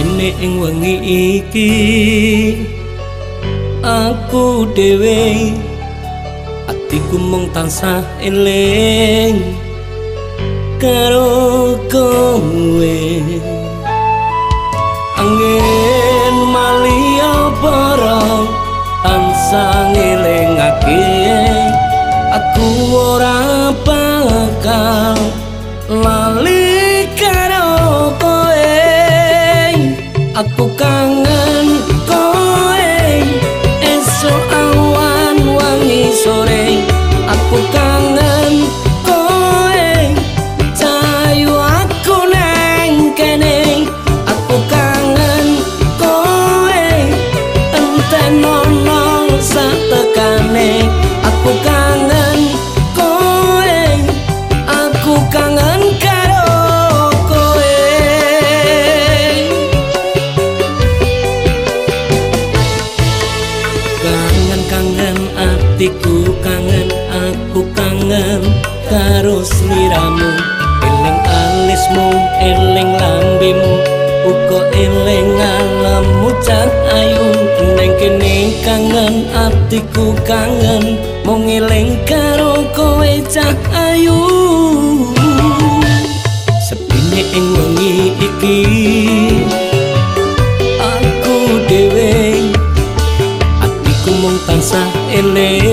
sepine ing wengi iki aku dhewe atiku mung tansah eling karo kowe. Angin malia barang tansah aku kangen kowe esok awan wangi sore. Aku kangen atiku kangen aku kangen karo sliramu eling alismu eling lambimu uga eling alammu cat ayu. Neng kene kangen atiku kangen mung eling karo kowe cah ayu. Sepine ing wengi iki aku dhewe atiku mung tansah eling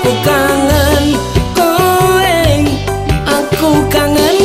aku kangen kowe aku kangen